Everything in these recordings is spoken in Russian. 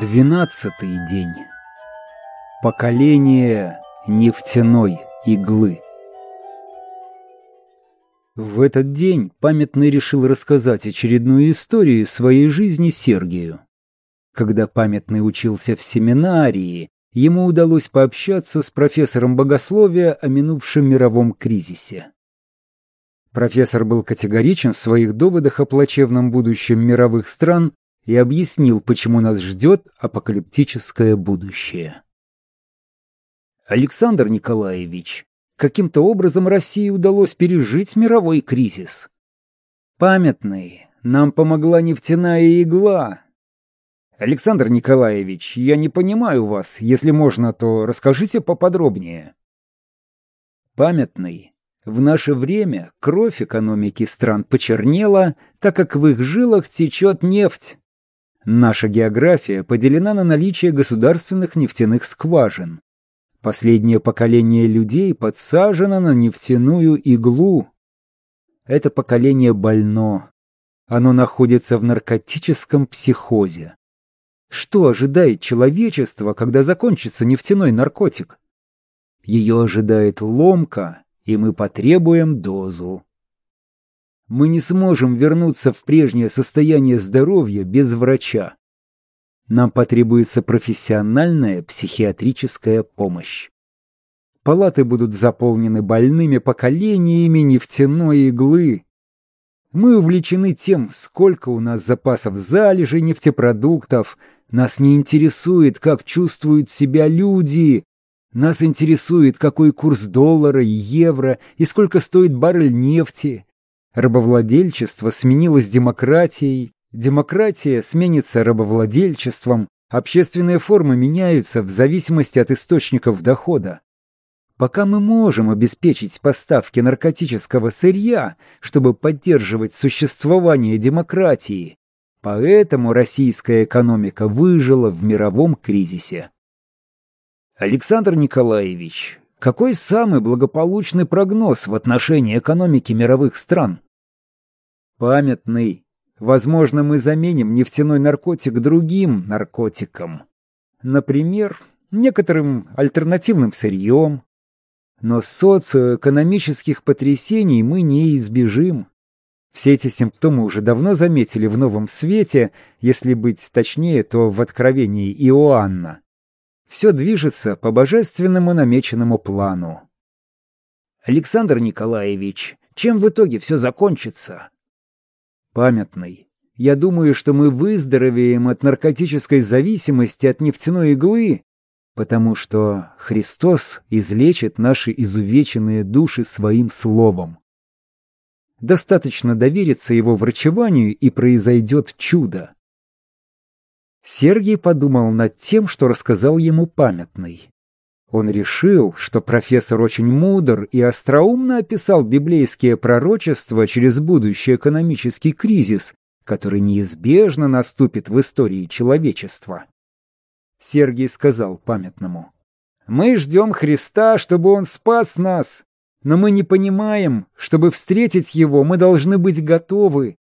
Двенадцатый день. Поколение нефтяной иглы. В этот день памятный решил рассказать очередную историю своей жизни Сергию. Когда памятный учился в семинарии, ему удалось пообщаться с профессором богословия о минувшем мировом кризисе. Профессор был категоричен в своих доводах о плачевном будущем мировых стран и объяснил, почему нас ждет апокалиптическое будущее. Александр Николаевич, каким-то образом России удалось пережить мировой кризис. Памятный, нам помогла нефтяная игла. Александр Николаевич, я не понимаю вас, если можно, то расскажите поподробнее. Памятный, в наше время кровь экономики стран почернела, так как в их жилах течет нефть. Наша география поделена на наличие государственных нефтяных скважин. Последнее поколение людей подсажено на нефтяную иглу. Это поколение больно. Оно находится в наркотическом психозе. Что ожидает человечество, когда закончится нефтяной наркотик? Ее ожидает ломка, и мы потребуем дозу мы не сможем вернуться в прежнее состояние здоровья без врача. Нам потребуется профессиональная психиатрическая помощь. Палаты будут заполнены больными поколениями нефтяной иглы. Мы увлечены тем, сколько у нас запасов залежей нефтепродуктов. Нас не интересует, как чувствуют себя люди. Нас интересует, какой курс доллара и евро и сколько стоит баррель нефти. Рабовладельчество сменилось демократией, демократия сменится рабовладельчеством, общественные формы меняются в зависимости от источников дохода. Пока мы можем обеспечить поставки наркотического сырья, чтобы поддерживать существование демократии, поэтому российская экономика выжила в мировом кризисе. Александр Николаевич, какой самый благополучный прогноз в отношении экономики мировых стран? Памятный. Возможно, мы заменим нефтяной наркотик другим наркотиком. Например, некоторым альтернативным сырьем. Но социоэкономических потрясений мы не избежим. Все эти симптомы уже давно заметили в новом свете, если быть точнее, то в откровении Иоанна. Все движется по божественному намеченному плану. Александр Николаевич, чем в итоге все закончится? памятный. Я думаю, что мы выздоровеем от наркотической зависимости от нефтяной иглы, потому что Христос излечит наши изувеченные души своим словом. Достаточно довериться его врачеванию, и произойдет чудо. Сергий подумал над тем, что рассказал ему памятный. Он решил, что профессор очень мудр и остроумно описал библейские пророчества через будущий экономический кризис, который неизбежно наступит в истории человечества. Сергий сказал памятному, «Мы ждем Христа, чтобы Он спас нас, но мы не понимаем, чтобы встретить Его, мы должны быть готовы.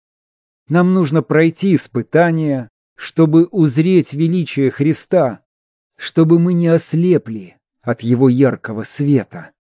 Нам нужно пройти испытания, чтобы узреть величие Христа, чтобы мы не ослепли, от его яркого света.